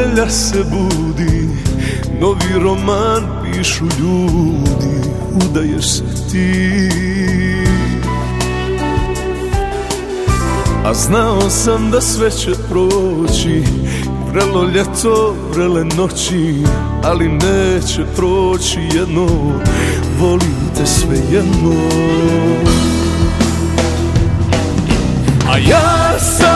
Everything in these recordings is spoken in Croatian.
nedelja se budi Novi roman pišu ljudi Udaješ se ti. A znao sam da sve će proći Vrelo ljeto, vrele noći Ali neće proći jedno Volim te sve jedno. A ja samo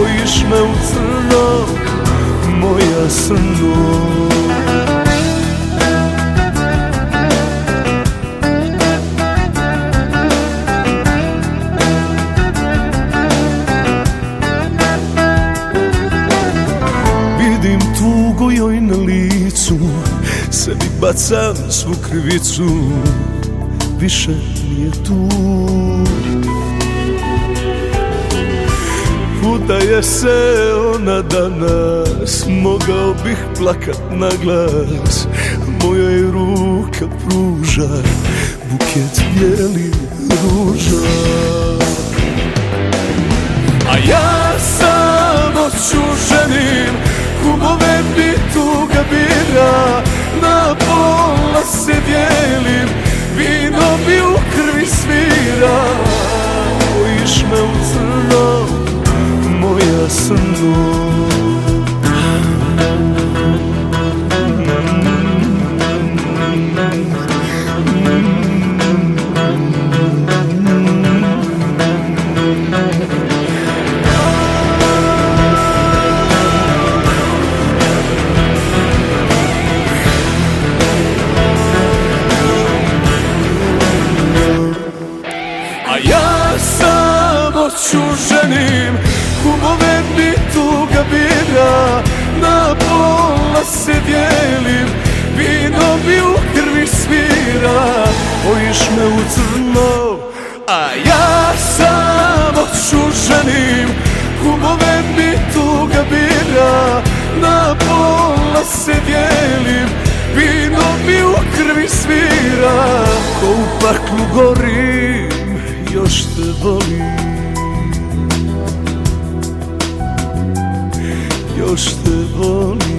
Bojiš me u crno Moja srno. Vidim tugu joj na licu Sebi bacam svu krivicu. Više nije tu Se ona danas Mogao bih plakat na glas. Moja je ruka pruža Buket bijeli ruža. A ja samo ću ženim Kumove mi tuga bira Na pola se Moja srno A ja samo ću se dijelim Vino mi u krvi svira Bojiš me u crno A ja samo ću ženim Kumove mi tuga bira Na pola se dijelim Vino mi u krvi svira. Ko u paklu gorim Još te volim. Još te volim